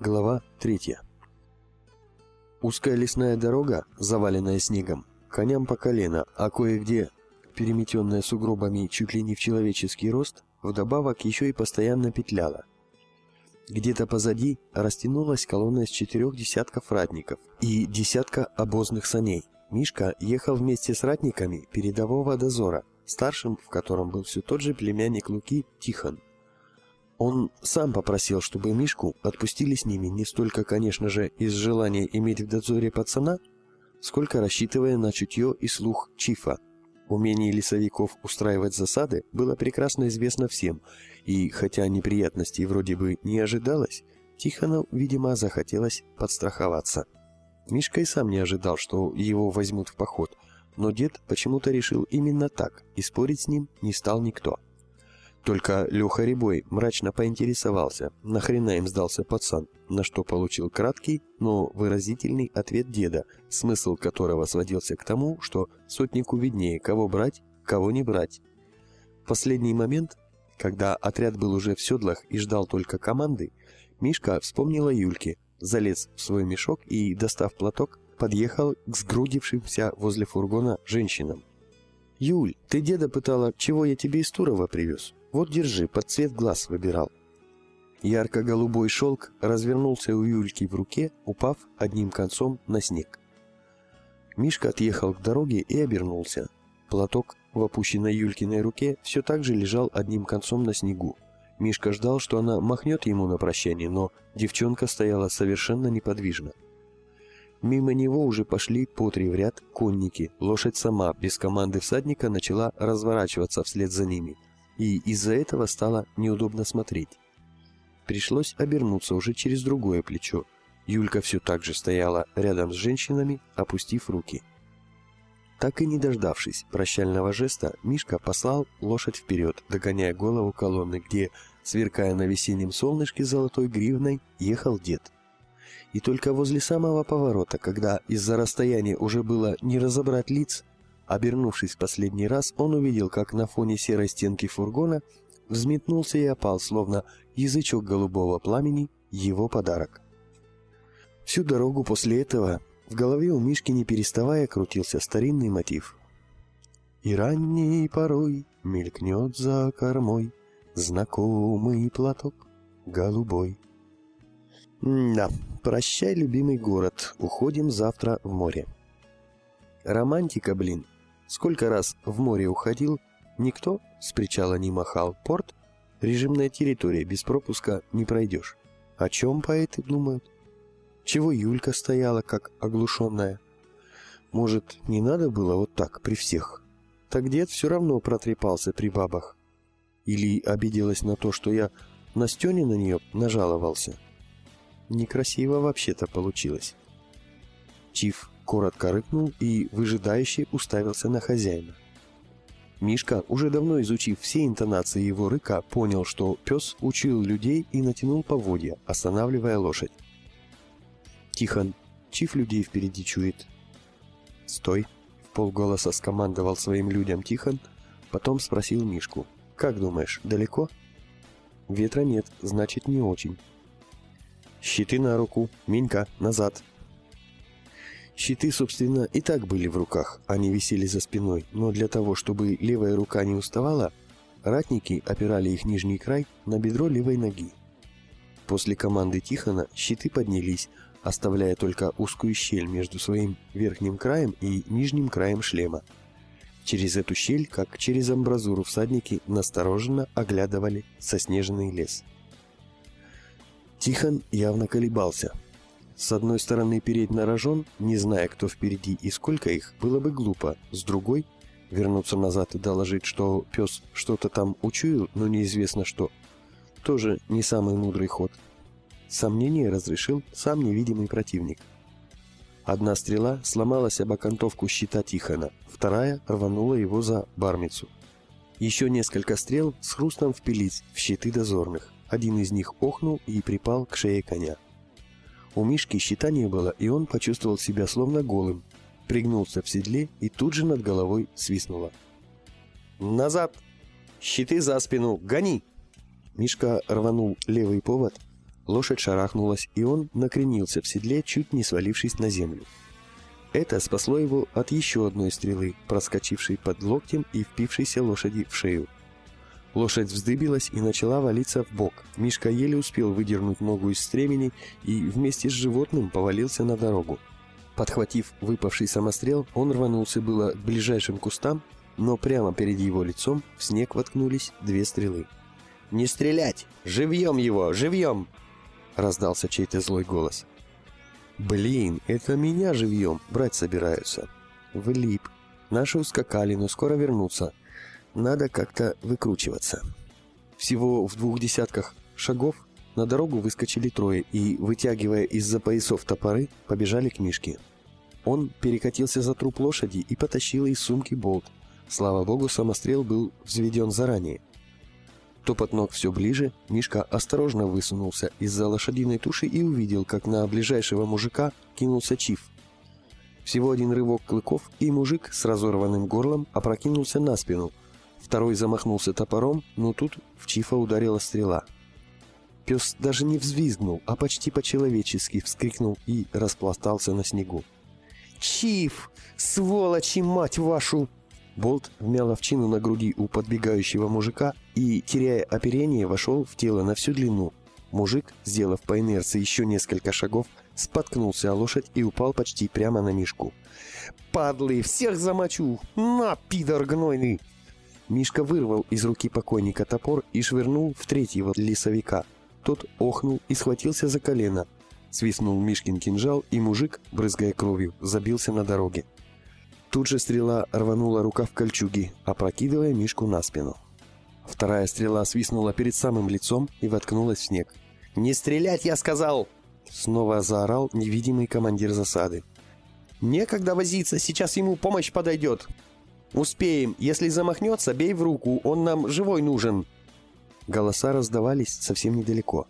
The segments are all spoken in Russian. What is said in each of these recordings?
Глава 3 Узкая лесная дорога, заваленная снегом, коням по колено, а кое-где переметенная сугробами чуть ли не в человеческий рост, вдобавок еще и постоянно петляла. Где-то позади растянулась колонна из четырех десятков ратников и десятка обозных саней. Мишка ехал вместе с ратниками передового дозора, старшим в котором был все тот же племянник Луки Тихон. Он сам попросил, чтобы Мишку отпустили с ними не столько, конечно же, из желания иметь в дозоре пацана, сколько рассчитывая на чутье и слух Чифа. Умение лесовиков устраивать засады было прекрасно известно всем, и хотя неприятностей вроде бы не ожидалось, Тихону, видимо, захотелось подстраховаться. Мишка и сам не ожидал, что его возьмут в поход, но дед почему-то решил именно так, и спорить с ним не стал никто. Только Леха Рябой мрачно поинтересовался, нахрена им сдался пацан, на что получил краткий, но выразительный ответ деда, смысл которого сводился к тому, что сотнику виднее, кого брать, кого не брать. В последний момент, когда отряд был уже в седлах и ждал только команды, Мишка вспомнил о Юльке, залез в свой мешок и, достав платок, подъехал к сгрудившимся возле фургона женщинам. «Юль, ты деда пытала, чего я тебе из Турова привез? Вот держи, под цвет глаз выбирал». Ярко-голубой шелк развернулся у Юльки в руке, упав одним концом на снег. Мишка отъехал к дороге и обернулся. Платок в опущенной Юлькиной руке все так же лежал одним концом на снегу. Мишка ждал, что она махнет ему на прощание, но девчонка стояла совершенно неподвижно. Мимо него уже пошли по три в ряд конники. Лошадь сама, без команды всадника, начала разворачиваться вслед за ними. И из-за этого стало неудобно смотреть. Пришлось обернуться уже через другое плечо. Юлька все так же стояла рядом с женщинами, опустив руки. Так и не дождавшись прощального жеста, Мишка послал лошадь вперед, догоняя голову колонны, где, сверкая на весеннем солнышке золотой гривной, ехал дед. И только возле самого поворота, когда из-за расстояния уже было не разобрать лиц, обернувшись в последний раз, он увидел, как на фоне серой стенки фургона взметнулся и опал, словно язычок голубого пламени, его подарок. Всю дорогу после этого в голове у Мишки не переставая крутился старинный мотив. И ранней порой мелькнет за кормой знакомый платок голубой. Да, прощай, любимый город, уходим завтра в море. Романтика, блин. Сколько раз в море уходил, никто с причала не махал. Порт — режимная территория, без пропуска не пройдешь. О чем поэты думают? Чего Юлька стояла, как оглушенная? Может, не надо было вот так при всех? Так дед все равно протрепался при бабах. Или обиделась на то, что я на Стене на нее нажаловался? — Некрасиво вообще-то получилось. Чиф коротко рыкнул и выжидающе уставился на хозяина. Мишка, уже давно изучив все интонации его рыка, понял, что пес учил людей и натянул поводья, останавливая лошадь. «Тихон, Чиф людей впереди чует». «Стой!» — в полголоса скомандовал своим людям Тихон, потом спросил Мишку. «Как думаешь, далеко?» «Ветра нет, значит, не очень». Щиты на руку. Минька, назад. Щиты, собственно, и так были в руках, они висели за спиной, но для того, чтобы левая рука не уставала, ратники опирали их нижний край на бедро левой ноги. После команды Тихона щиты поднялись, оставляя только узкую щель между своим верхним краем и нижним краем шлема. Через эту щель, как через амбразуру всадники, настороженно оглядывали соснеженный лес. Тихон явно колебался. С одной стороны, переть на рожон, не зная, кто впереди и сколько их, было бы глупо. С другой, вернуться назад и доложить, что пес что-то там учуял, но неизвестно что. Тоже не самый мудрый ход. Сомнение разрешил сам невидимый противник. Одна стрела сломалась об окантовку щита Тихона, вторая рванула его за бармицу. Еще несколько стрел с хрустом впились в щиты дозорных. Один из них охнул и припал к шее коня. У Мишки щита не было, и он почувствовал себя словно голым. Пригнулся в седле и тут же над головой свистнуло. «Назад! Щиты за спину! Гони!» Мишка рванул левый повод. Лошадь шарахнулась, и он накренился в седле, чуть не свалившись на землю. Это спасло его от еще одной стрелы, проскочившей под локтем и впившейся лошади в шею. Лошадь вздыбилась и начала валиться в бок. Мишка еле успел выдернуть ногу из стремени и вместе с животным повалился на дорогу. Подхватив выпавший самострел, он рванулся было к ближайшим кустам, но прямо перед его лицом в снег воткнулись две стрелы. «Не стрелять! Живьем его! Живьем!» — раздался чей-то злой голос. «Блин, это меня живьем брать собираются!» «Влип. Наши ускакали, но скоро вернутся. Надо как-то выкручиваться». Всего в двух десятках шагов на дорогу выскочили трое и, вытягивая из-за поясов топоры, побежали к Мишке. Он перекатился за труп лошади и потащил из сумки болт. Слава богу, самострел был взведен заранее. Топот ног все ближе, Мишка осторожно высунулся из-за лошадиной туши и увидел, как на ближайшего мужика кинулся чиф. Всего один рывок клыков, и мужик с разорванным горлом опрокинулся на спину. Второй замахнулся топором, но тут в чифа ударила стрела. Пес даже не взвизгнул, а почти по-человечески вскрикнул и распластался на снегу. «Чиф! Сволочи, мать вашу!» Болт вмял овчину на груди у подбегающего мужика и, теряя оперение, вошел в тело на всю длину. Мужик, сделав по инерции еще несколько шагов, споткнулся о лошадь и упал почти прямо на Мишку. «Падлы, всех замочу! На, пидор гнойный!» Мишка вырвал из руки покойника топор и швырнул в третьего лесовика. Тот охнул и схватился за колено. Свистнул Мишкин кинжал, и мужик, брызгая кровью, забился на дороге. Тут же стрела рванула рукав кольчуги, опрокидывая Мишку на спину. Вторая стрела свистнула перед самым лицом и воткнулась в снег. «Не стрелять, я сказал!» Снова заорал невидимый командир засады. «Некогда возиться, сейчас ему помощь подойдет!» «Успеем, если замахнется, бей в руку, он нам живой нужен!» Голоса раздавались совсем недалеко.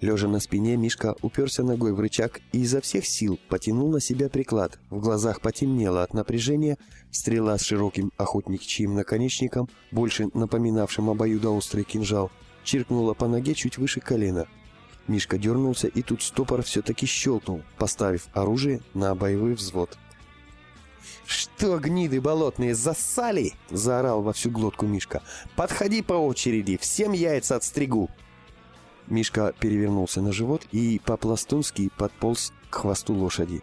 Лежа на спине, Мишка уперся ногой в рычаг и изо всех сил потянул на себя приклад. В глазах потемнело от напряжения, стрела с широким охотничьим наконечником, больше напоминавшим обоюдоострый кинжал, чиркнула по ноге чуть выше колена. Мишка дернулся, и тут стопор все-таки щелкнул, поставив оружие на боевой взвод. «Что, гниды болотные, засали?» — заорал во всю глотку Мишка. «Подходи по очереди, всем яйца отстригу!» Мишка перевернулся на живот и по-пластунски подполз к хвосту лошади.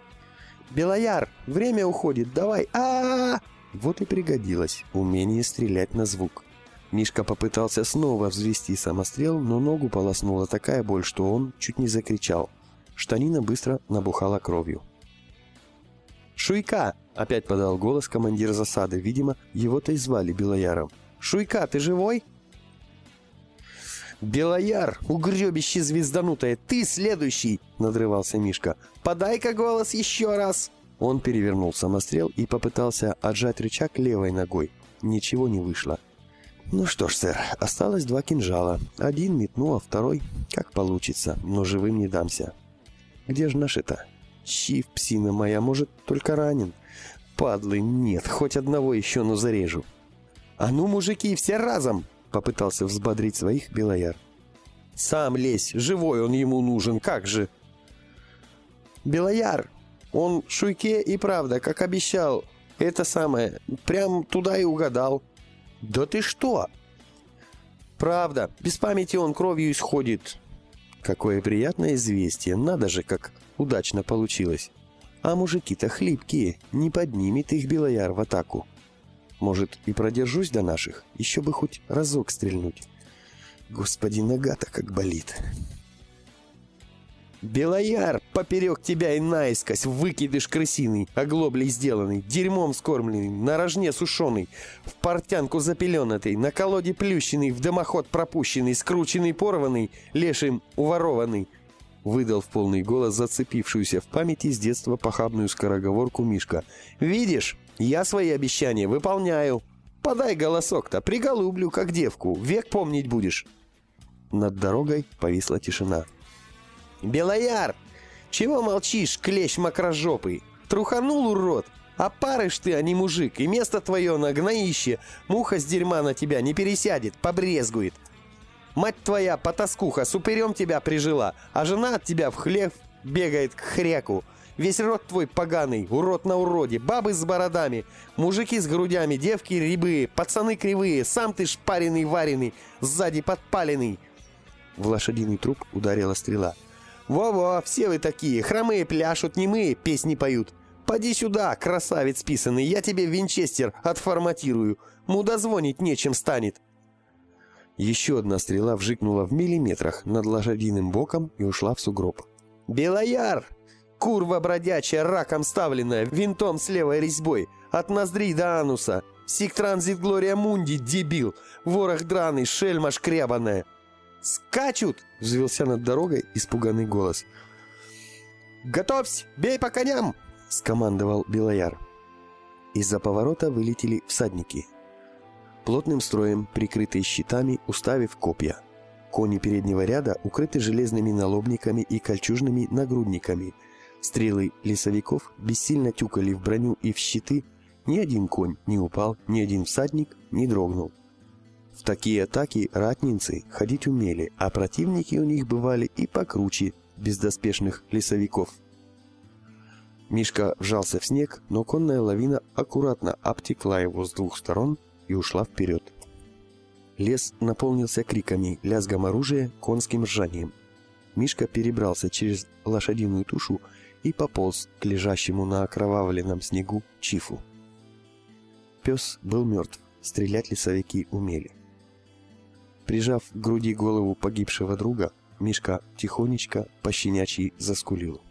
«Белояр, время уходит, давай! а а, -а! Вот и пригодилось умение стрелять на звук. Мишка попытался снова взвести самострел, но ногу полоснула такая боль, что он чуть не закричал. Штанина быстро набухала кровью. «Шуйка!» — опять подал голос командир засады. Видимо, его-то и звали Белояром. «Шуйка, ты живой?» «Белояр, угребище звезданутое, ты следующий!» — надрывался Мишка. «Подай-ка голос еще раз!» Он перевернул самострел и попытался отжать рычаг левой ногой. Ничего не вышло. «Ну что ж, сэр, осталось два кинжала. Один метну, а второй как получится, но живым не дамся. Где же наши-то? Чиф, псина моя, может, только ранен? Падлы, нет, хоть одного еще, но зарежу. А ну, мужики, все разом!» Попытался взбодрить своих Белояр. «Сам лезь, живой он ему нужен, как же!» «Белояр, он Шуйке и правда, как обещал, это самое, прям туда и угадал». «Да ты что?» «Правда, без памяти он кровью исходит». «Какое приятное известие, надо же, как удачно получилось». А мужики-то хлипкие, не поднимет их Белояр в атаку. Может, и продержусь до наших? Еще бы хоть разок стрельнуть. Господи, нога-то как болит. «Белояр, поперек тебя и наискось, выкидыш крысиный, оглоблей сделанный, дерьмом скормленный, на рожне сушеный, в портянку запеленатый, на колоде плющенный, в дымоход пропущенный, скрученный порванный, лешим уворованный», выдал в полный голос зацепившуюся в памяти с детства похабную скороговорку Мишка. «Видишь, я свои обещания выполняю. Подай голосок-то, приголублю, как девку, век помнить будешь». Над дорогой повисла тишина. «Белояр! Чего молчишь, клещ мокрожопый? Труханул, урод! А парыш ты, а не мужик, и место твое на гноище. Муха с дерьма на тебя не пересядет, побрезгует. Мать твоя, потаскуха, с упырем тебя прижила, а жена от тебя в хлев бегает к хряку. Весь рот твой поганый, урод на уроде, бабы с бородами, мужики с грудями, девки рябые, пацаны кривые, сам ты шпаренный-вареный, сзади подпаленный. В лошадиный труп ударила стрела. «Во-во, все вы такие, хромые пляшут, немые, песни поют. Поди сюда, красавец писанный, я тебе винчестер отформатирую. Мудозвонить нечем станет». Еще одна стрела вжикнула в миллиметрах над лошадиным боком и ушла в сугроб. «Белояр! Курва бродячая, раком ставленная, винтом с левой резьбой, от ноздри до ануса! Сик-транзит Глория Мунди, дебил! Ворох драный, шельма шкрябаная!» «Скачут!» — взвелся над дорогой испуганный голос. «Готовься! Бей по коням!» — скомандовал Белояр. Из-за поворота вылетели всадники. Плотным строем, прикрытые щитами, уставив копья. Кони переднего ряда укрыты железными налобниками и кольчужными нагрудниками. Стрелы лесовиков бессильно тюкали в броню и в щиты. Ни один конь не упал, ни один всадник не дрогнул. В такие атаки ратницы ходить умели, а противники у них бывали и покруче бездоспешных лесовиков. Мишка вжался в снег, но конная лавина аккуратно обтекла его с двух сторон и ушла вперед. Лес наполнился криками, лязгом оружия, конским ржанием. Мишка перебрался через лошадиную тушу и пополз к лежащему на окровавленном снегу чифу. Пес был мертв, стрелять лесовики умели. Прижав к груди голову погибшего друга, Мишка тихонечко пощенячьи заскулил.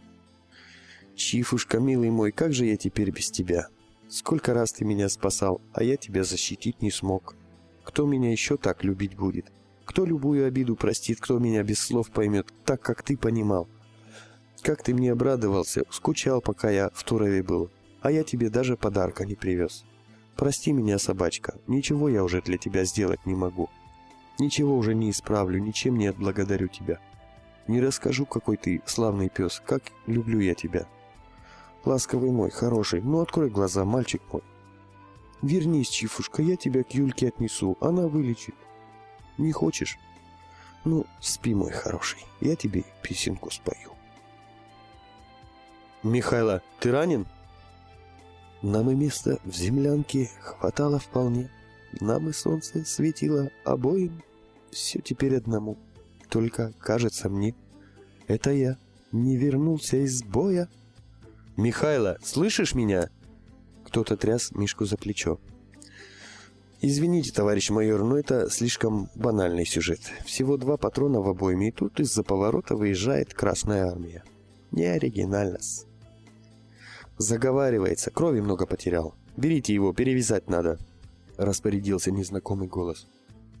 «Чифушка, милый мой, как же я теперь без тебя? Сколько раз ты меня спасал, а я тебя защитить не смог. Кто меня еще так любить будет? Кто любую обиду простит, кто меня без слов поймет, так, как ты понимал? Как ты мне обрадовался, скучал, пока я в Турове был, а я тебе даже подарка не привез. Прости меня, собачка, ничего я уже для тебя сделать не могу. Ничего уже не исправлю, ничем не отблагодарю тебя. Не расскажу, какой ты славный пес, как люблю я тебя. Ласковый мой, хороший, ну открой глаза, мальчик мой. Вернись, Чифушка, я тебя к Юльке отнесу, она вылечит. Не хочешь? Ну, спи, мой хороший, я тебе песенку спою. Михайло, ты ранен? Нам и места в землянке хватало вполне. Нам и солнце светило обоим все теперь одному. Только, кажется мне, это я не вернулся из боя. «Михайло, слышишь меня?» Кто-то тряс Мишку за плечо. «Извините, товарищ майор, но это слишком банальный сюжет. Всего два патрона в обойме, и тут из-за поворота выезжает Красная Армия. Не оригинально -с. Заговаривается, крови много потерял. Берите его, перевязать надо», — распорядился незнакомый голос.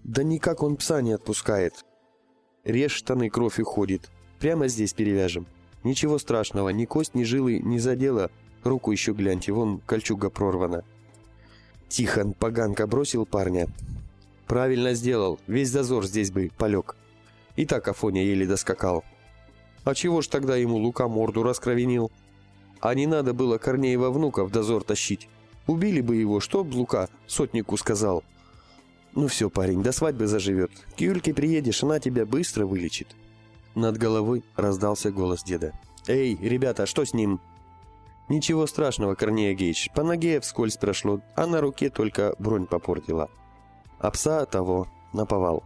Да никак он пса не отпускает. Режь штаны, кровь уходит. Прямо здесь перевяжем. Ничего страшного, ни кость, ни жилы не задела. Руку еще гляньте, вон кольчуга прорвана. Тихон, поганка, бросил парня. Правильно сделал, весь дозор здесь бы полег. И так Афоня еле доскакал. А чего ж тогда ему Лука морду раскровенил? А не надо было Корнеева внука в дозор тащить. Убили бы его, что б Лука сотнику сказал. «Ну все, парень, до свадьбы заживет. К Юльке приедешь, она тебя быстро вылечит». Над головой раздался голос деда. «Эй, ребята, что с ним?» «Ничего страшного, Корнея Гейч. По ноге вскользь прошло, а на руке только бронь попортила. А пса того наповал.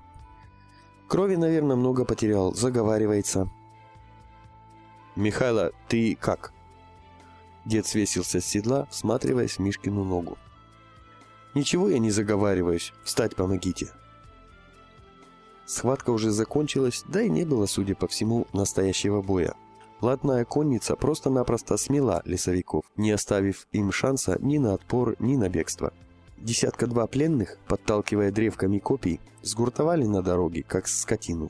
Крови, наверное, много потерял, заговаривается». «Михайло, ты как?» Дед свесился с седла, всматриваясь в Мишкину ногу. «Ничего я не заговариваюсь. Встать помогите». Схватка уже закончилась, да и не было, судя по всему, настоящего боя. Ладная конница просто-напросто смела лесовиков, не оставив им шанса ни на отпор, ни на бегство. Десятка-два пленных, подталкивая древками копий, сгуртовали на дороге, как скотину.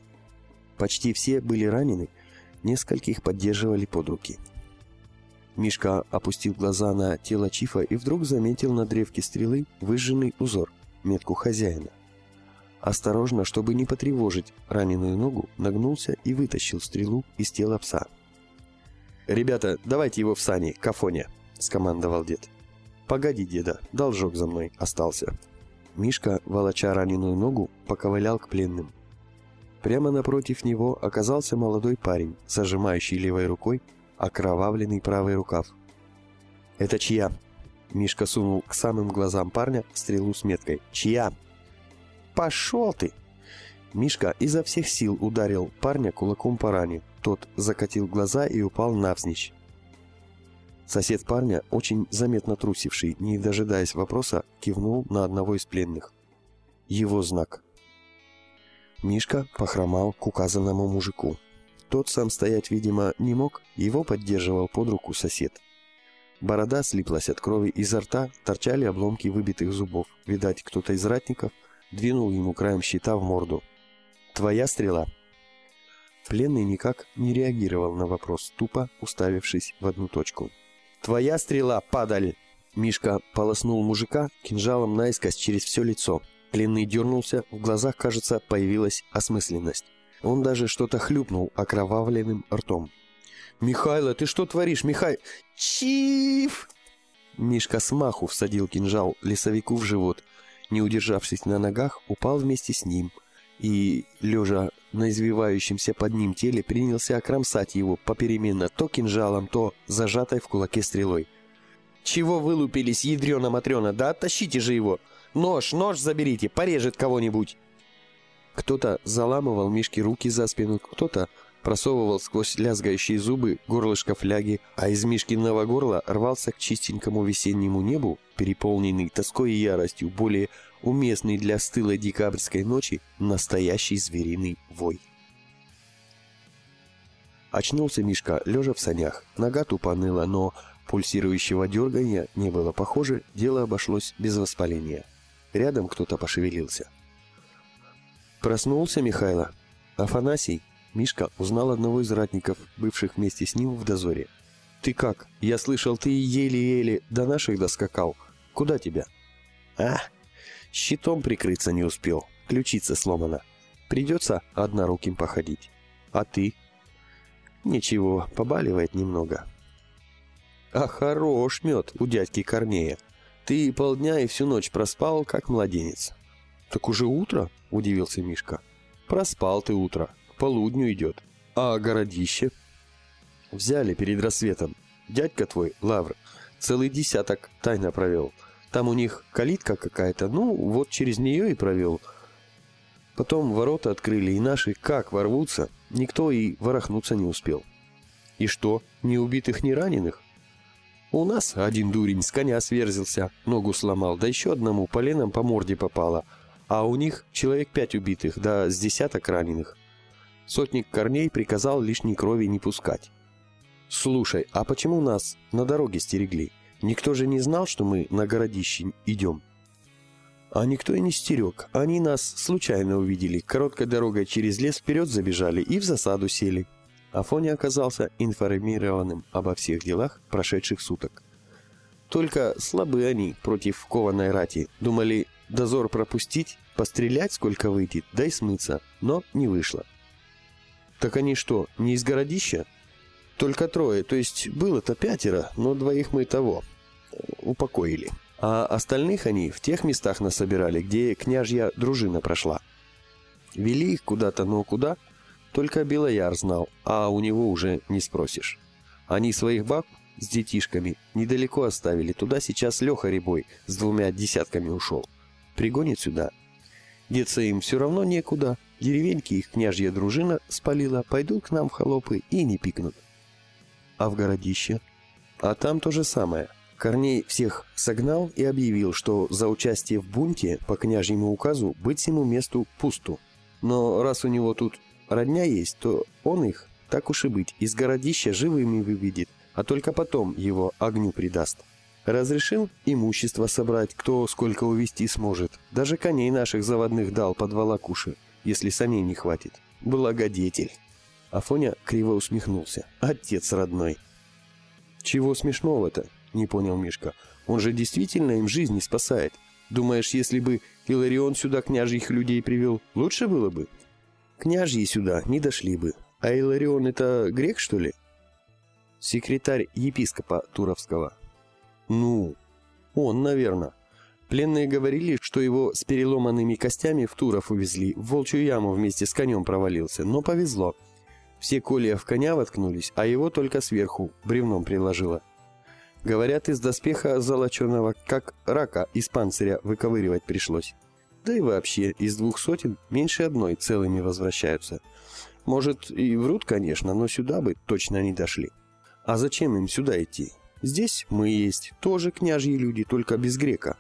Почти все были ранены, нескольких поддерживали под руки. Мишка опустил глаза на тело Чифа и вдруг заметил на древке стрелы выжженный узор, метку хозяина. Осторожно, чтобы не потревожить раненую ногу, нагнулся и вытащил стрелу из тела пса. «Ребята, давайте его в сани, к Афоне», — скомандовал дед. «Погоди, деда, должок за мной остался». Мишка, волоча раненую ногу, поковылял к пленным. Прямо напротив него оказался молодой парень, зажимающий левой рукой окровавленный правый рукав. «Это чья?» Мишка сунул к самым глазам парня стрелу с меткой. «Чья?» «Пошел ты!» Мишка изо всех сил ударил парня кулаком по ране. Тот закатил глаза и упал навзничь. Сосед парня, очень заметно трусивший, не дожидаясь вопроса, кивнул на одного из пленных. Его знак. Мишка похромал к указанному мужику. Тот сам стоять, видимо, не мог, его поддерживал под руку сосед. Борода слиплась от крови, изо рта торчали обломки выбитых зубов. Видать, кто-то из ратников двинул ему краем щита в морду. «Твоя стрела?» Пленный никак не реагировал на вопрос, тупо уставившись в одну точку. «Твоя стрела, падаль!» Мишка полоснул мужика кинжалом наискось через все лицо. Пленный дернулся, в глазах, кажется, появилась осмысленность. Он даже что-то хлюпнул окровавленным ртом. «Михайло, ты что творишь, Михай...» «Чиф!» Мишка смаху всадил кинжал лесовику в живот. Не удержавшись на ногах, упал вместе с ним и, лежа на извивающемся под ним теле, принялся окромсать его попеременно то кинжалом, то зажатой в кулаке стрелой. «Чего вылупились, ядрена-матрена? Да оттащите же его! Нож, нож заберите, порежет кого-нибудь!» Кто-то заламывал Мишке руки за спину, кто-то просовывал сквозь лязгающие зубы горлышко фляги, а из Мишкиного горла рвался к чистенькому весеннему небу, переполненный тоской и яростью, более уместный для стылой декабрьской ночи, настоящий звериный вой. Очнулся Мишка, лежа в санях. Нога тупо ныла, но пульсирующего дергания не было. Похоже, дело обошлось без воспаления. Рядом кто-то пошевелился. Проснулся Михайло. Афанасий, Мишка узнал одного из ратников, бывших вместе с ним в дозоре. «Ты как? Я слышал, ты еле-еле до наших доскакал. Куда тебя?» «А, щитом прикрыться не успел. Ключица сломана. Придется одноруким походить. А ты?» «Ничего, побаливает немного». «А хорош мед у дядьки Корнея. Ты полдня и всю ночь проспал, как младенец». «Так уже утро?» — удивился Мишка. «Проспал ты утро. Полудню идет. А городище?» «Взяли перед рассветом. Дядька твой, Лавр, целый десяток тайно провел. Там у них калитка какая-то, ну, вот через нее и провел. Потом ворота открыли, и наши как ворвутся, никто и ворохнуться не успел. И что, ни убитых, ни раненых? У нас один дурень с коня сверзился, ногу сломал, да еще одному поленом по морде попало — а у них человек пять убитых, да с десяток раненых. Сотник Корней приказал лишней крови не пускать. «Слушай, а почему нас на дороге стерегли? Никто же не знал, что мы на городище идем?» А никто и не стерег. Они нас случайно увидели, короткой дорогой через лес вперед забежали и в засаду сели. Афоня оказался информированным обо всех делах прошедших суток. Только слабы они против кованой рати. Думали, дозор пропустить, пострелять сколько выйдет, да и смыться, но не вышло. Так они что, не из городища? Только трое, то есть было-то пятеро, но двоих мы того, упокоили. А остальных они в тех местах насобирали, где княжья дружина прошла. Вели их куда-то, но куда? Только Белояр знал, а у него уже не спросишь. Они своих баб с детишками недалеко оставили, туда сейчас Леха Рябой с двумя десятками ушел. Пригонит сюда. Деться им все равно некуда. Деревеньки их княжья дружина спалила, пойдут к нам холопы и не пикнут. А в городище? А там то же самое. Корней всех согнал и объявил, что за участие в бунте по княжьему указу быть ему месту пусту. Но раз у него тут родня есть, то он их, так уж и быть, из городища живыми выведет, а только потом его огню придаст. Разрешил имущество собрать, кто сколько увести сможет. Даже коней наших заводных дал под волокуши, если саней не хватит. Благодетель. Афоня криво усмехнулся. Отец родной. Чего смешного-то? Не понял Мишка. Он же действительно им жизни спасает. Думаешь, если бы Иларион сюда княжьих людей привел, лучше было бы? Княжьи сюда не дошли бы. А Иларион это грек, что ли? Секретарь епископа Туровского. Ну, он, наверное. Пленные говорили, что его с переломанными костями в Туров увезли, в волчью яму вместе с конем провалился, но повезло. Все колья в коня воткнулись, а его только сверху бревном приложило. Говорят, из доспеха золоченого, как рака из панциря, выковыривать пришлось. Да и вообще, из двух сотен меньше одной целыми возвращаются. Может, и врут, конечно, но сюда бы точно не дошли. А зачем им сюда идти? Здесь мы есть, тоже княжьи люди, только без грека.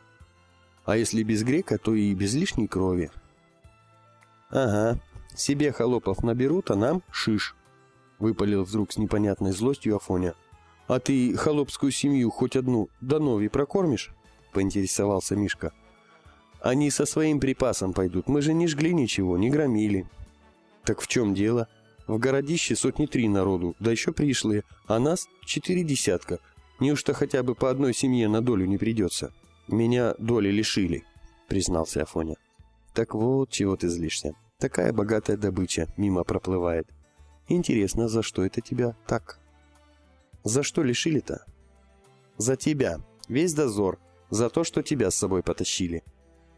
А если без грека, то и без лишней крови. Ага, себе холопов наберут, а нам шиш. Выпалил вдруг с непонятной злостью Афоня. А ты холопскую семью хоть одну до нови прокормишь? Поинтересовался Мишка. Они со своим припасом пойдут, мы же не жгли ничего, не громили. Так в чем дело? В городище сотни три народу, да еще пришлые, а нас четыре десятка. Неужто хотя бы по одной семье на долю не придется? «Меня доли лишили», — признался Афоня. «Так вот, чего ты злишься. Такая богатая добыча мимо проплывает. Интересно, за что это тебя так?» «За что лишили-то?» «За тебя. Весь дозор. За то, что тебя с собой потащили.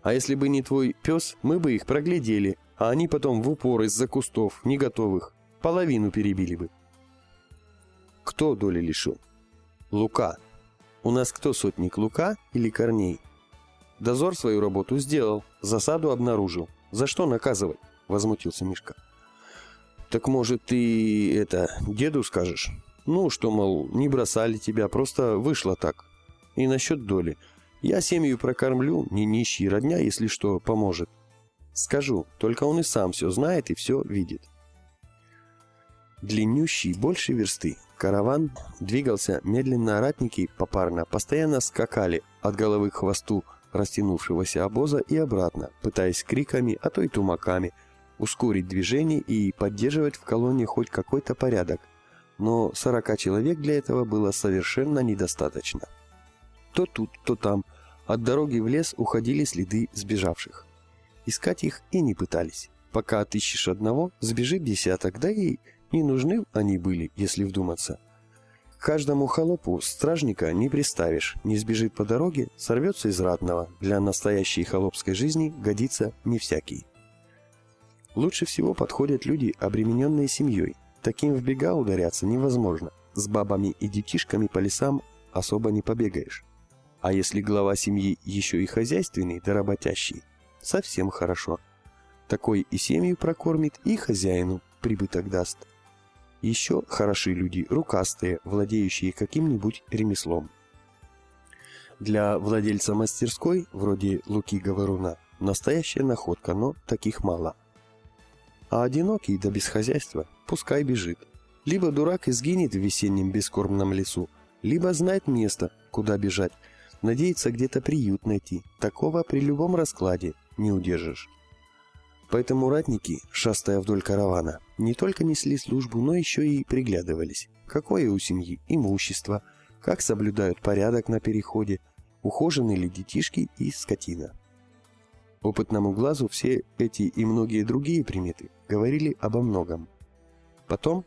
А если бы не твой пес, мы бы их проглядели, а они потом в упор из-за кустов, не готовых, половину перебили бы». «Кто доли лишил?» «Лука», у нас кто сотник, Лука или Корней? Дозор свою работу сделал, засаду обнаружил. За что наказывать? Возмутился Мишка. Так может ты это деду скажешь? Ну, что, мол, не бросали тебя, просто вышло так. И насчет доли. Я семью прокормлю, не нищий, родня, если что, поможет. Скажу, только он и сам все знает и все видит. Длиннющий, больше версты, Караван двигался медленно, ратники попарно постоянно скакали от головы к хвосту растянувшегося обоза и обратно, пытаясь криками, а то и тумаками, ускорить движение и поддерживать в колонне хоть какой-то порядок. Но 40 человек для этого было совершенно недостаточно. То тут, то там от дороги в лес уходили следы сбежавших. Искать их и не пытались. Пока отыщешь одного, сбежит десяток, да и не нужны они были, если вдуматься. К каждому холопу стражника не приставишь, не сбежит по дороге, сорвется из ратного. Для настоящей холопской жизни годится не всякий. Лучше всего подходят люди, обремененные семьей. Таким в бега ударяться невозможно. С бабами и детишками по лесам особо не побегаешь. А если глава семьи еще и хозяйственный да работящий, совсем хорошо. Такой и семью прокормит, и хозяину прибыток даст. Еще хороши люди, рукастые, владеющие каким-нибудь ремеслом. Для владельца мастерской, вроде Луки Говоруна, настоящая находка, но таких мало. А одинокий да без хозяйства пускай бежит. Либо дурак и сгинет в весеннем бескормном лесу, либо знает место, куда бежать, надеется где-то приют найти. Такого при любом раскладе не удержишь. Поэтому ратники, шастая вдоль каравана, не только несли службу, но еще и приглядывались. Какое у семьи имущество, как соблюдают порядок на переходе, ухожены ли детишки и скотина. Опытному глазу все эти и многие другие приметы говорили обо многом. Потом,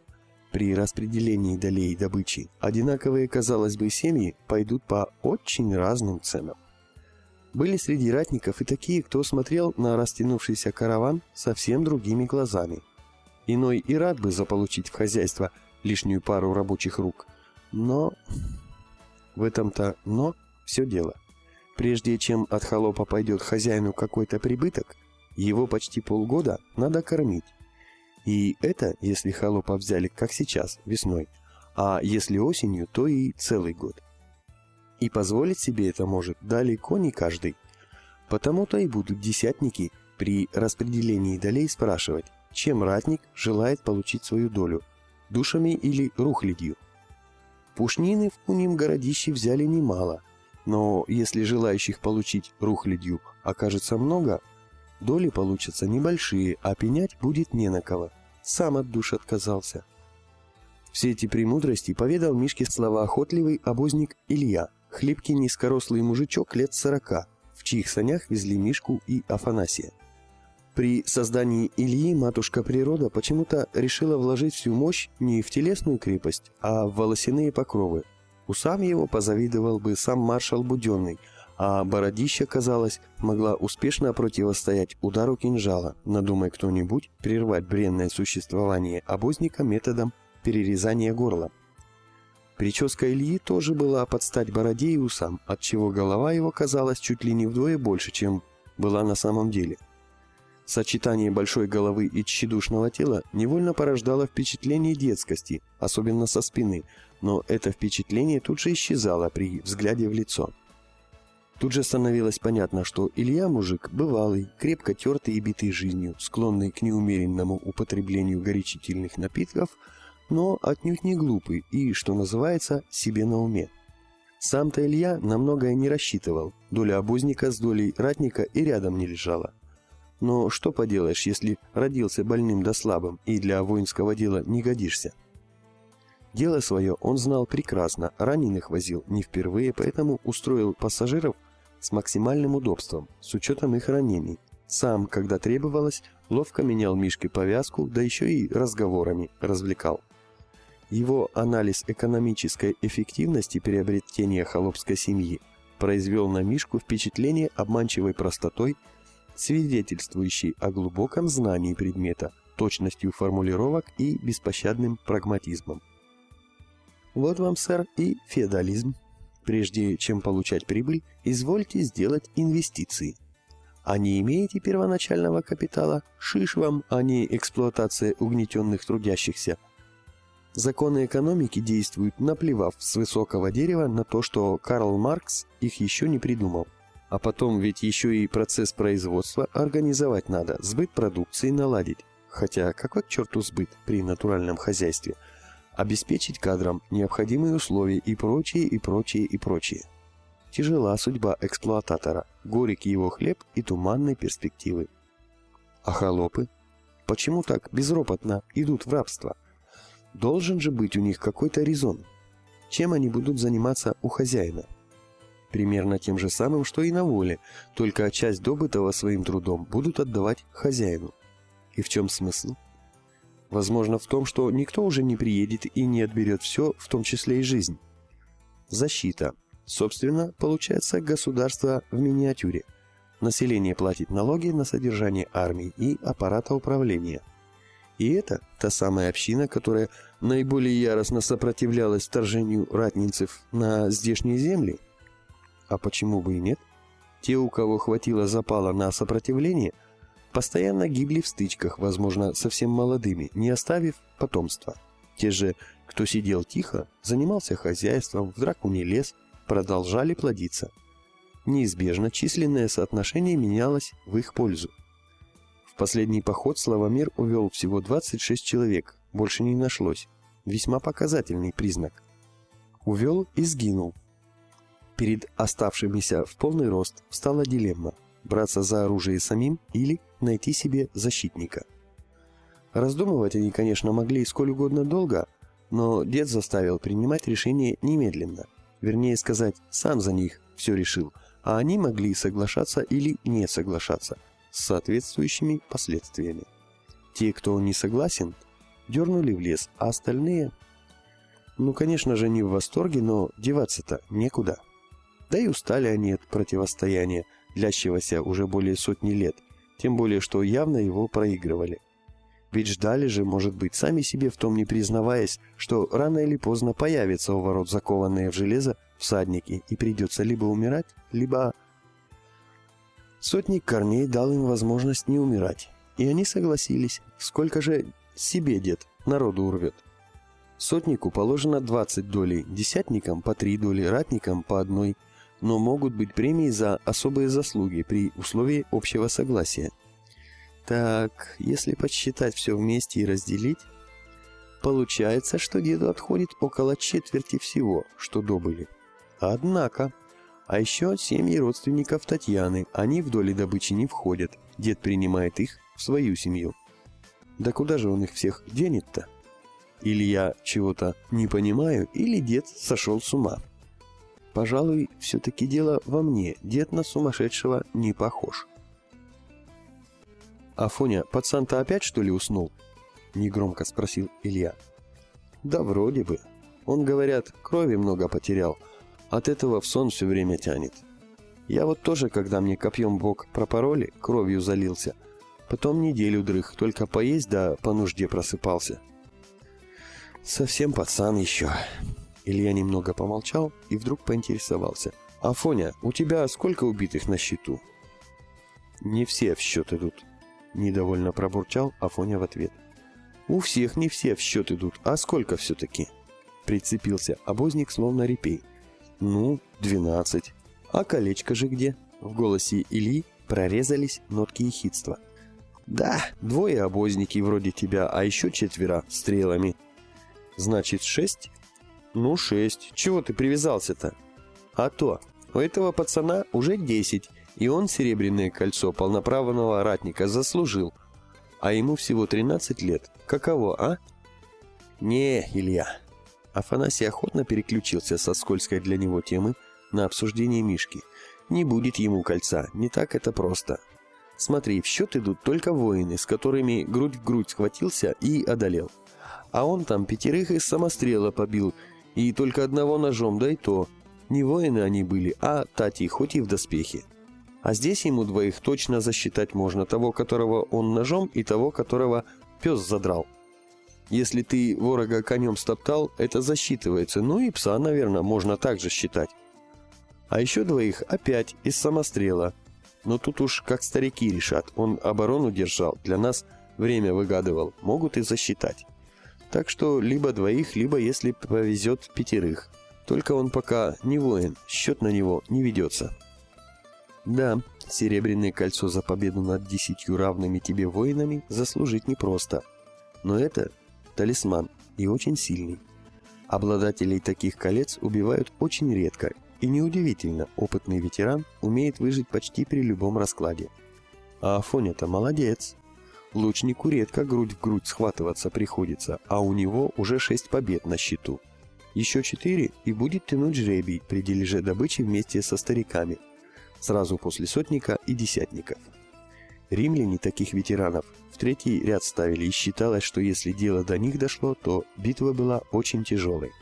при распределении долей добычи, одинаковые, казалось бы, семьи пойдут по очень разным ценам. Были среди ратников и такие, кто смотрел на растянувшийся караван совсем другими глазами. Иной и рад бы заполучить в хозяйство лишнюю пару рабочих рук. Но... В этом-то «но» все дело. Прежде чем от холопа пойдет хозяину какой-то прибыток, его почти полгода надо кормить. И это, если холопа взяли, как сейчас, весной, а если осенью, то и целый год. И позволить себе это может далеко не каждый. Потому-то и будут десятники при распределении долей спрашивать, чем ратник желает получить свою долю – душами или рухлядью. Пушнины в Куньем городище взяли немало, но если желающих получить рухлядью окажется много, доли получатся небольшие, а пенять будет не на кого. Сам от душ отказался. Все эти премудрости поведал Мишке словоохотливый обозник Илья – хлипкий низкорослый мужичок лет сорока, в чьих санях везли Мишку и Афанасия. При создании Ильи матушка природа почему-то решила вложить всю мощь не в телесную крепость, а в волосяные покровы. Усам его позавидовал бы сам маршал Буденный, а бородища, казалось, могла успешно противостоять удару кинжала, надумай кто-нибудь прервать бренное существование обозника методом перерезания горла. Прическа Ильи тоже была под стать бороде и усам, отчего голова его казалась чуть ли не вдвое больше, чем была на самом деле. Сочетание большой головы и тщедушного тела невольно порождало впечатление детскости, особенно со спины, но это впечатление тут же исчезало при взгляде в лицо. Тут же становилось понятно, что Илья мужик бывалый, крепко тертый и битый жизнью, склонный к неумеренному употреблению горячительных напитков, но отнюдь не глупый и, что называется, себе на уме. Сам-то Илья на многое не рассчитывал, доля обозника с долей ратника и рядом не лежала. Но что поделаешь, если родился больным да слабым и для воинского дела не годишься? Дело свое он знал прекрасно, раненых возил не впервые, поэтому устроил пассажиров с максимальным удобством, с учетом их ранений. Сам, когда требовалось, ловко менял Мишке повязку, да еще и разговорами развлекал. Его анализ экономической эффективности приобретения холопской семьи произвел на Мишку впечатление обманчивой простотой, свидетельствующей о глубоком знании предмета, точностью формулировок и беспощадным прагматизмом. Вот вам, сэр, и феодализм. Прежде чем получать прибыль, извольте сделать инвестиции. А не имеете первоначального капитала, шиш вам, а не эксплуатация угнетенных трудящихся – Законы экономики действуют, наплевав с высокого дерева на то, что Карл Маркс их еще не придумал. А потом ведь еще и процесс производства организовать надо, сбыт продукции наладить. Хотя какой к черту сбыт при натуральном хозяйстве? Обеспечить кадрам необходимые условия и прочее, и прочее, и прочее. Тяжела судьба эксплуататора, горек его хлеб и туманные перспективы. А холопы? Почему так безропотно идут в рабство? Должен же быть у них какой-то резон. Чем они будут заниматься у хозяина? Примерно тем же самым, что и на воле, только часть добытого своим трудом будут отдавать хозяину. И в чем смысл? Возможно в том, что никто уже не приедет и не отберет все, в том числе и жизнь. Защита. Собственно, получается государство в миниатюре. Население платит налоги на содержание армии и аппарата управления – и это та самая община, которая наиболее яростно сопротивлялась вторжению ратнинцев на здешние земли? А почему бы и нет? Те, у кого хватило запала на сопротивление, постоянно гибли в стычках, возможно, совсем молодыми, не оставив потомства. Те же, кто сидел тихо, занимался хозяйством, в драку не лез, продолжали плодиться. Неизбежно численное соотношение менялось в их пользу последний поход Славомир увел всего 26 человек, больше не нашлось. Весьма показательный признак. Увел и сгинул. Перед оставшимися в полный рост стала дилемма – браться за оружие самим или найти себе защитника. Раздумывать они, конечно, могли сколь угодно долго, но дед заставил принимать решение немедленно. Вернее сказать, сам за них все решил, а они могли соглашаться или не соглашаться – с соответствующими последствиями. Те, кто не согласен, дернули в лес, а остальные... Ну, конечно же, не в восторге, но деваться-то некуда. Да и устали они от противостояния, длящегося уже более сотни лет, тем более, что явно его проигрывали. Ведь ждали же, может быть, сами себе в том не признаваясь, что рано или поздно появятся у ворот закованные в железо всадники, и придется либо умирать, либо Сотник Корней дал им возможность не умирать, и они согласились. Сколько же себе дед народу урвет? Сотнику положено 20 долей, десятникам по 3 доли, ратникам по одной, но могут быть премии за особые заслуги при условии общего согласия. Так, если подсчитать все вместе и разделить, получается, что деду отходит около четверти всего, что добыли. Однако... А еще семьи родственников Татьяны, они в доли добычи не входят, дед принимает их в свою семью. Да куда же он их всех денет-то? Или я чего-то не понимаю, или дед сошел с ума. Пожалуй, все-таки дело во мне, дед на сумасшедшего не похож. «Афоня, пацан-то опять, что ли, уснул?» — негромко спросил Илья. «Да вроде бы. Он, говорят, крови много потерял, от этого в сон все время тянет. Я вот тоже, когда мне копьем бок пропороли, кровью залился. Потом неделю дрых, только поесть да по нужде просыпался. Совсем пацан еще. Илья немного помолчал и вдруг поинтересовался. «Афоня, у тебя сколько убитых на счету?» «Не все в счет идут», — недовольно пробурчал Афоня в ответ. «У всех не все в счет идут, а сколько все-таки?» Прицепился обозник словно репей. «Ну, двенадцать. А колечко же где?» В голосе Ильи прорезались нотки ехидства. «Да, двое обозники вроде тебя, а еще четверо стрелами». «Значит, шесть?» «Ну, шесть. Чего ты привязался-то?» «А то, у этого пацана уже десять, и он серебряное кольцо полноправного ратника заслужил. А ему всего 13 лет. Каково, а? Не, Илья. Афанасий охотно переключился со скользкой для него темы на обсуждение Мишки. Не будет ему кольца, не так это просто. Смотри, в счет идут только воины, с которыми грудь в грудь схватился и одолел. А он там пятерых из самострела побил, и только одного ножом, да и то. Не воины они были, а тати, хоть и в доспехе. А здесь ему двоих точно засчитать можно, того, которого он ножом, и того, которого пес задрал. Если ты ворога конем стоптал, это засчитывается, ну и пса, наверное, можно также считать. А еще двоих опять из самострела. Но тут уж как старики решат, он оборону держал, для нас время выгадывал, могут и засчитать. Так что либо двоих, либо, если повезет, пятерых. Только он пока не воин, счет на него не ведется. Да, серебряное кольцо за победу над десятью равными тебе воинами заслужить непросто. Но это талисман и очень сильный. Обладателей таких колец убивают очень редко, и неудивительно, опытный ветеран умеет выжить почти при любом раскладе. А Афоня-то молодец. Лучнику редко грудь в грудь схватываться приходится, а у него уже шесть побед на счету. Еще четыре и будет тянуть жребий при дележе добычи вместе со стариками – сразу после сотника и десятников. Римляне таких ветеранов в третий ряд ставили и считалось, что если дело до них дошло, то битва была очень тяжелой.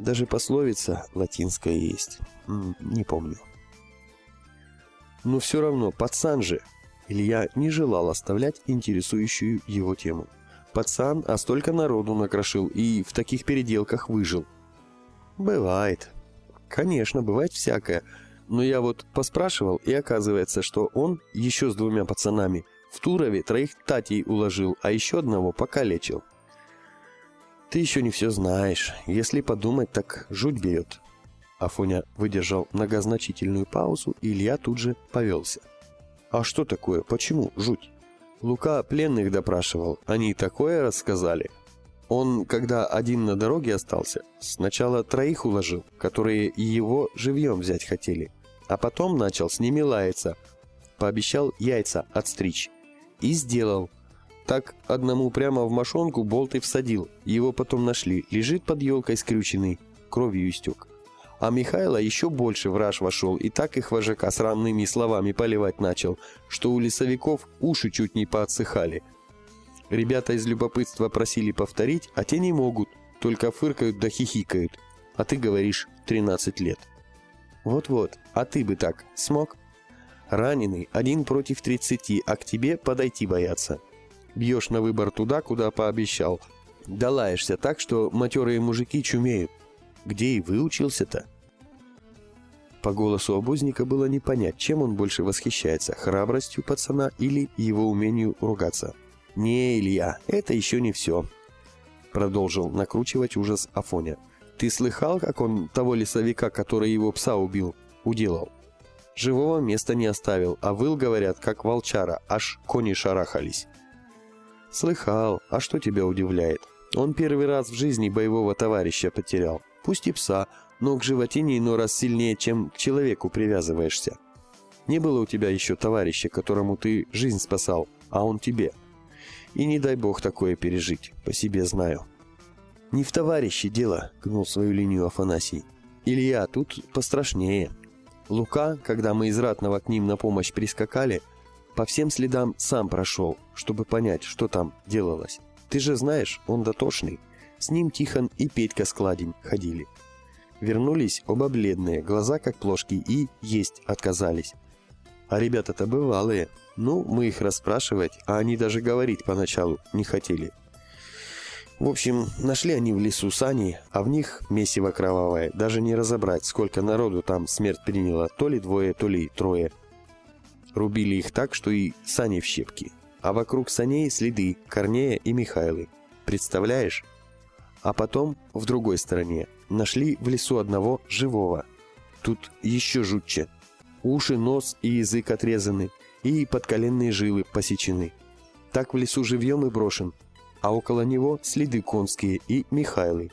Даже пословица латинская есть. Не помню. Но все равно, пацан же. Илья не желал оставлять интересующую его тему. Пацан, а столько народу накрошил и в таких переделках выжил. Бывает. Конечно, бывает всякое. Но я вот поспрашивал, и оказывается, что он еще с двумя пацанами в Турове троих татей уложил, а еще одного покалечил. Ты еще не все знаешь. Если подумать, так жуть берет. Афоня выдержал многозначительную паузу, и Илья тут же повелся. А что такое? Почему жуть? Лука пленных допрашивал. Они такое рассказали. Он, когда один на дороге остался, сначала троих уложил, которые его живьем взять хотели а потом начал с ними лаяться. Пообещал яйца отстричь. И сделал. Так одному прямо в мошонку болт и всадил. Его потом нашли. Лежит под елкой скрюченный. Кровью истек. А Михайло еще больше в раж вошел и так их вожака срамными словами поливать начал, что у лесовиков уши чуть не поотсыхали. Ребята из любопытства просили повторить, а те не могут, только фыркают да хихикают. А ты говоришь 13 лет. Вот-вот, а ты бы так смог? Раненый, один против тридцати, а к тебе подойти боятся. Бьешь на выбор туда, куда пообещал. Долаешься так, что матерые мужики чумеют. Где и выучился-то? По голосу обозника было не понять, чем он больше восхищается, храбростью пацана или его умению ругаться. «Не, Илья, это еще не все», — продолжил накручивать ужас Афоня. Ты слыхал, как он того лесовика, который его пса убил, уделал? Живого места не оставил, а выл, говорят, как волчара, аж кони шарахались. Слыхал, а что тебя удивляет? Он первый раз в жизни боевого товарища потерял. Пусть и пса, но к животине иной раз сильнее, чем к человеку привязываешься. Не было у тебя еще товарища, которому ты жизнь спасал, а он тебе. И не дай бог такое пережить, по себе знаю. «Не в товарище дело», — гнул свою линию Афанасий. «Илья, тут пострашнее. Лука, когда мы из Ратного к ним на помощь прискакали, по всем следам сам прошел, чтобы понять, что там делалось. Ты же знаешь, он дотошный. С ним Тихон и Петька Складень ходили. Вернулись оба бледные, глаза как плошки и есть отказались. А ребята-то бывалые. Ну, мы их расспрашивать, а они даже говорить поначалу не хотели. В общем, нашли они в лесу сани, а в них месиво кровавое. Даже не разобрать, сколько народу там смерть приняла, то ли двое, то ли трое. Рубили их так, что и сани в щепки. А вокруг саней следы Корнея и Михайлы. Представляешь? А потом, в другой стороне, нашли в лесу одного живого. Тут еще жутче. Уши, нос и язык отрезаны, и подколенные жилы посечены. Так в лесу живьем и брошен, а около него следы конские и Михайлы.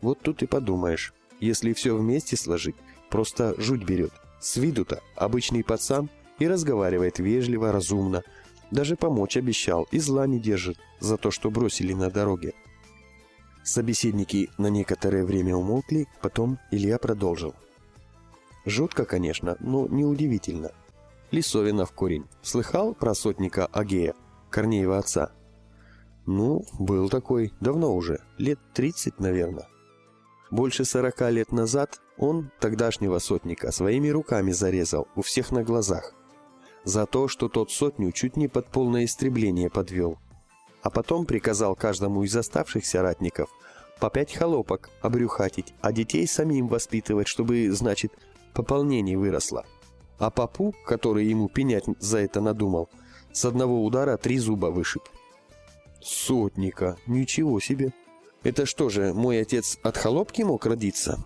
Вот тут и подумаешь, если все вместе сложить, просто жуть берет. С виду-то обычный пацан и разговаривает вежливо, разумно, даже помочь обещал и зла не держит за то, что бросили на дороге. Собеседники на некоторое время умолкли, потом Илья продолжил. Жутко, конечно, но неудивительно. Лисовина в корень. Слыхал про сотника Агея, Корнеева отца? Ну, был такой, давно уже, лет 30, наверное. Больше 40 лет назад он тогдашнего сотника своими руками зарезал у всех на глазах. За то, что тот сотню чуть не под полное истребление подвел. А потом приказал каждому из оставшихся ратников по пять холопок обрюхатить, а детей самим воспитывать, чтобы, значит, пополнение выросло. А папу, который ему пенять за это надумал, с одного удара три зуба вышиб. Сотника, ничего себе. Это что же, мой отец от холопки мог родиться?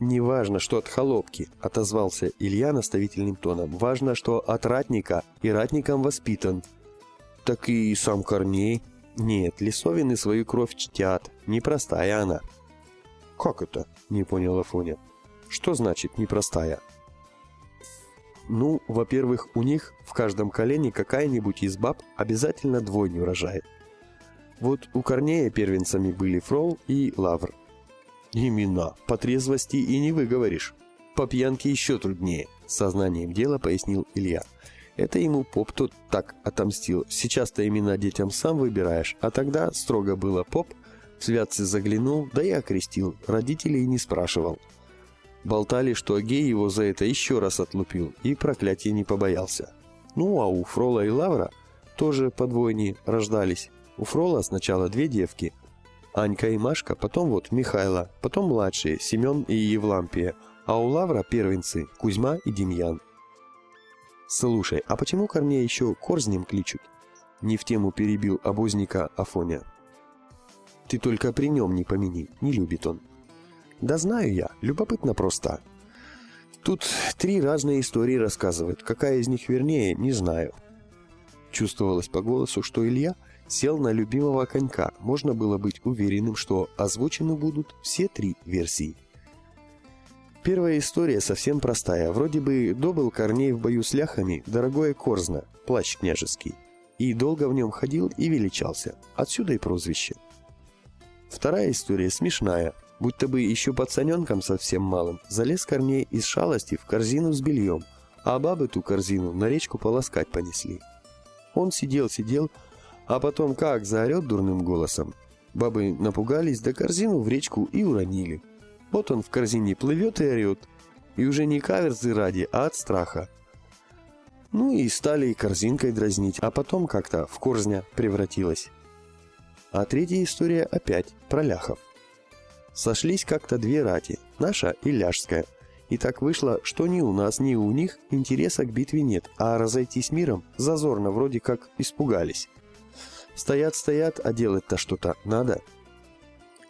«Неважно, что от холопки», — отозвался Илья наставительным тоном. «Важно, что от ратника и ратником воспитан». «Так и сам Корней». «Нет, лесовины свою кровь чтят. Непростая она». «Как это?» — не понял Афоня. Что значит непростая? Ну, во-первых, у них в каждом колене какая-нибудь из баб обязательно двойню рожает. Вот у Корнея первенцами были Фрол и Лавр. Имена, по трезвости и не выговоришь. По пьянке еще труднее, сознанием дела пояснил Илья. Это ему поп тут так отомстил. Сейчас-то имена детям сам выбираешь, а тогда строго было поп, в святцы заглянул, да и окрестил, родителей не спрашивал. Болтали, что Агей его за это еще раз отлупил и проклятия не побоялся. Ну а у Фрола и Лавра тоже подвойни рождались. У Фрола сначала две девки, Анька и Машка, потом вот Михайло, потом младшие, Семен и Евлампия, а у Лавра первенцы Кузьма и Демьян. «Слушай, а почему Корнея еще Корзнем кличут?» Не в тему перебил обозника Афоня. «Ты только при нем не помяни, не любит он». Да знаю я, любопытно просто. Тут три разные истории рассказывают, какая из них вернее, не знаю. Чувствовалось по голосу, что Илья сел на любимого конька. Можно было быть уверенным, что озвучены будут все три версии. Первая история совсем простая. Вроде бы добыл Корней в бою с ляхами дорогое корзно, плащ княжеский. И долго в нем ходил и величался. Отсюда и прозвище. Вторая история смешная будто бы еще пацаненком совсем малым, залез Корней из шалости в корзину с бельем, а бабы ту корзину на речку полоскать понесли. Он сидел-сидел, а потом как заорет дурным голосом. Бабы напугались, да корзину в речку и уронили. Вот он в корзине плывет и орет, и уже не каверзы ради, а от страха. Ну и стали и корзинкой дразнить, а потом как-то в корзня превратилась. А третья история опять про ляхов. Сошлись как-то две рати, наша и ляжская. И так вышло, что ни у нас, ни у них интереса к битве нет, а разойтись миром зазорно вроде как испугались. Стоят-стоят, а делать-то что-то надо.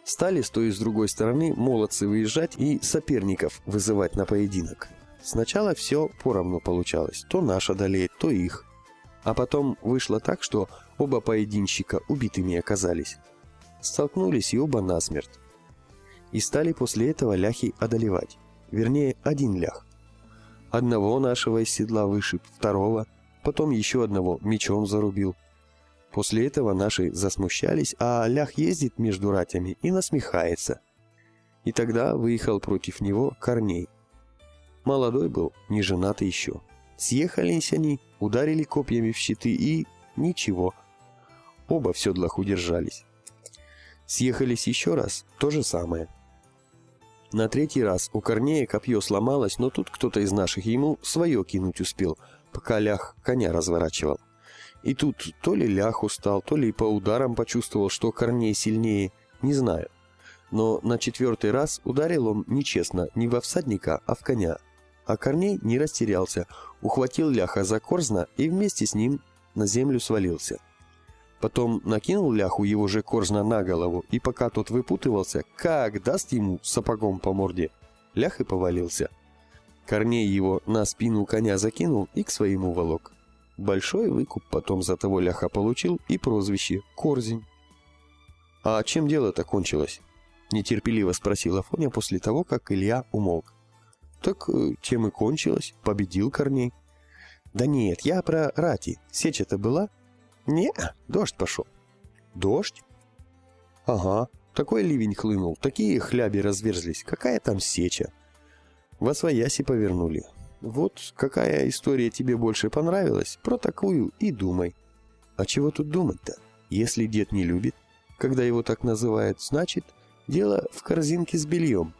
Стали с той и с другой стороны молодцы выезжать и соперников вызывать на поединок. Сначала все поровну получалось, то наш одолеет, то их. А потом вышло так, что оба поединщика убитыми оказались. Столкнулись и оба насмерть и стали после этого ляхи одолевать. Вернее, один лях. Одного нашего из седла вышиб, второго, потом еще одного мечом зарубил. После этого наши засмущались, а лях ездит между ратями и насмехается. И тогда выехал против него Корней. Молодой был, не женатый еще. Съехались они, ударили копьями в щиты и... ничего. Оба в седлах удержались. Съехались еще раз, то же самое – На третий раз у Корнея копье сломалось, но тут кто-то из наших ему свое кинуть успел, пока лях коня разворачивал. И тут то ли лях устал, то ли по ударам почувствовал, что Корней сильнее, не знаю. Но на четвертый раз ударил он нечестно не во всадника, а в коня. А Корней не растерялся, ухватил ляха за корзна и вместе с ним на землю свалился. Потом накинул ляху его же корзна на голову, и пока тот выпутывался, как даст ему сапогом по морде, лях и повалился. Корней его на спину коня закинул и к своему волок. Большой выкуп потом за того ляха получил и прозвище Корзень. «А чем дело-то кончилось?» — нетерпеливо спросил Афоня после того, как Илья умолк. «Так э, тем и кончилось. Победил Корней». «Да нет, я про рати. Сеча-то была?» не дождь пошел. Дождь? Ага, такой ливень хлынул, такие хляби разверзлись, какая там сеча. Во свояси повернули. Вот какая история тебе больше понравилась, про такую и думай. А чего тут думать-то? Если дед не любит, когда его так называют, значит, дело в корзинке с бельем.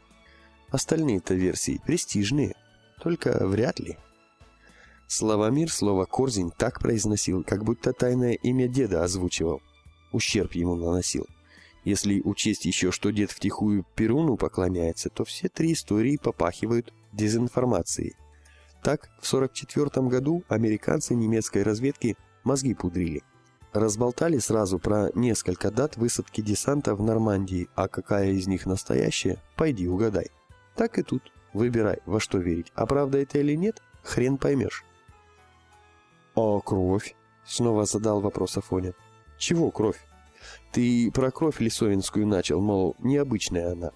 Остальные-то версии престижные, только вряд ли. Славомир слово «корзень» так произносил, как будто тайное имя деда озвучивал. Ущерб ему наносил. Если учесть еще, что дед втихую Перуну поклоняется, то все три истории попахивают дезинформацией. Так, в 44 году американцы немецкой разведки мозги пудрили. Разболтали сразу про несколько дат высадки десанта в Нормандии, а какая из них настоящая, пойди угадай. Так и тут. Выбирай, во что верить. А правда это или нет, хрен поймешь. «А кровь?» — снова задал вопрос Афоня. «Чего кровь? Ты про кровь лисовинскую начал, мол, необычная она.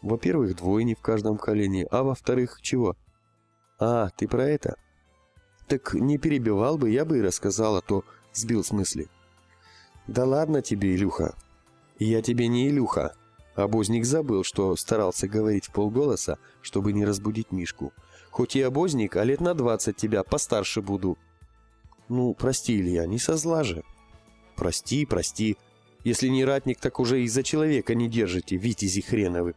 Во-первых, двойни в каждом колене, а во-вторых, чего?» «А, ты про это?» «Так не перебивал бы, я бы и рассказал, а то сбил с мысли». «Да ладно тебе, Илюха». «Я тебе не Илюха». Обозник забыл, что старался говорить в полголоса, чтобы не разбудить Мишку. «Хоть и обозник, а лет на двадцать тебя постарше буду». Ну, прости, Илья, не со зла же. Прости, прости. Если не ратник, так уже из-за человека не держите, витязи хреновы.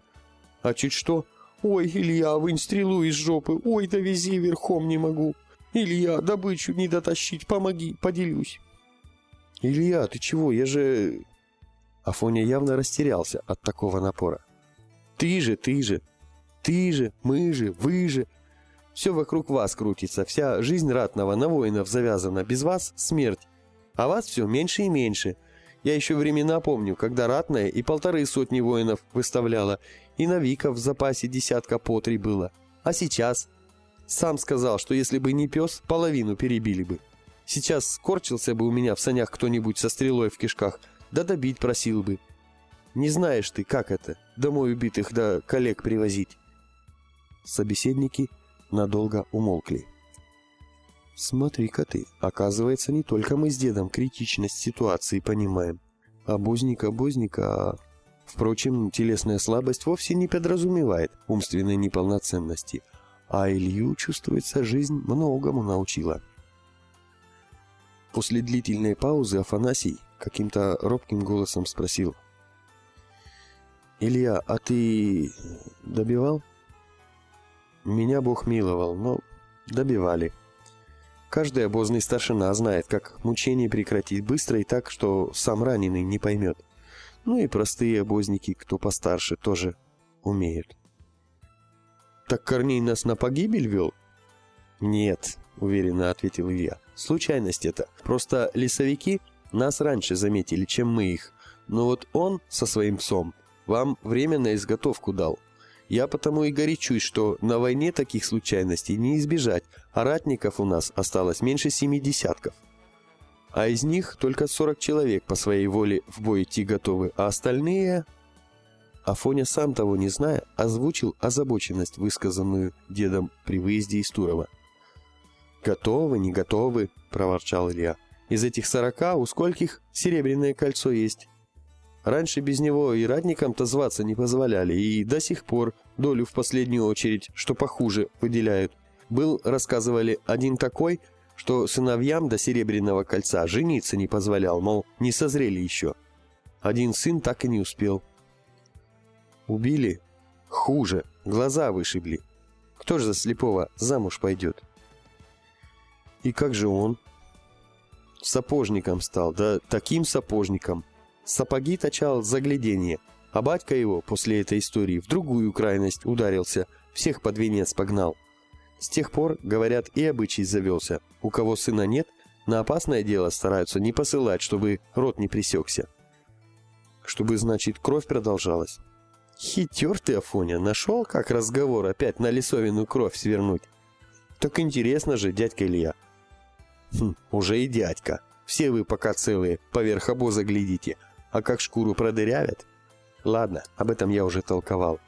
А чуть что? Ой, Илья, вынь стрелу из жопы. Ой, довези, верхом не могу. Илья, добычу не дотащить, помоги, поделюсь. Илья, ты чего, я же... Афоня явно растерялся от такого напора. Ты же, ты же, ты же, мы же, вы же, все вокруг вас крутится, вся жизнь ратного на воинов завязана. Без вас смерть. А вас все меньше и меньше. Я еще времена помню, когда ратная и полторы сотни воинов выставляла, и навиков в запасе десятка по три было. А сейчас? Сам сказал, что если бы не пес, половину перебили бы. Сейчас скорчился бы у меня в санях кто-нибудь со стрелой в кишках, да добить просил бы. Не знаешь ты, как это, домой убитых да коллег привозить. Собеседники надолго умолкли. «Смотри-ка ты, оказывается, не только мы с дедом критичность ситуации понимаем. Обозник обозника, а... Впрочем, телесная слабость вовсе не подразумевает умственной неполноценности, а Илью, чувствуется, жизнь многому научила». После длительной паузы Афанасий каким-то робким голосом спросил. «Илья, а ты добивал?» Меня Бог миловал, но добивали. Каждый обозный старшина знает, как мучение прекратить быстро и так, что сам раненый не поймет. Ну и простые обозники, кто постарше, тоже умеют. «Так Корней нас на погибель вел?» «Нет», — уверенно ответил Илья. «Случайность это. Просто лесовики нас раньше заметили, чем мы их. Но вот он со своим псом вам время на изготовку дал. Я потому и горячусь, что на войне таких случайностей не избежать, а ратников у нас осталось меньше семи десятков. А из них только 40 человек по своей воле в бой идти готовы, а остальные... Афоня, сам того не зная, озвучил озабоченность, высказанную дедом при выезде из Турова. «Готовы, не готовы», — проворчал Илья. «Из этих сорока у скольких серебряное кольцо есть?» Раньше без него и ратникам-то зваться не позволяли, и до сих пор долю в последнюю очередь, что похуже, выделяют. Был, рассказывали, один такой, что сыновьям до Серебряного кольца жениться не позволял, мол, не созрели еще. Один сын так и не успел. Убили? Хуже, глаза вышибли. Кто ж за слепого замуж пойдет? И как же он? Сапожником стал, да таким сапожником. Сапоги точал загляденье, а батька его после этой истории в другую крайность ударился, всех под венец погнал. С тех пор, говорят, и обычай завелся. У кого сына нет, на опасное дело стараются не посылать, чтобы рот не пресекся. Чтобы, значит, кровь продолжалась. Хитер ты, Афоня, нашел, как разговор опять на лесовину кровь свернуть. Так интересно же, дядька Илья. Хм, уже и дядька. Все вы пока целые, поверх обоза глядите. А как шкуру продырявят? Ладно, об этом я уже толковал.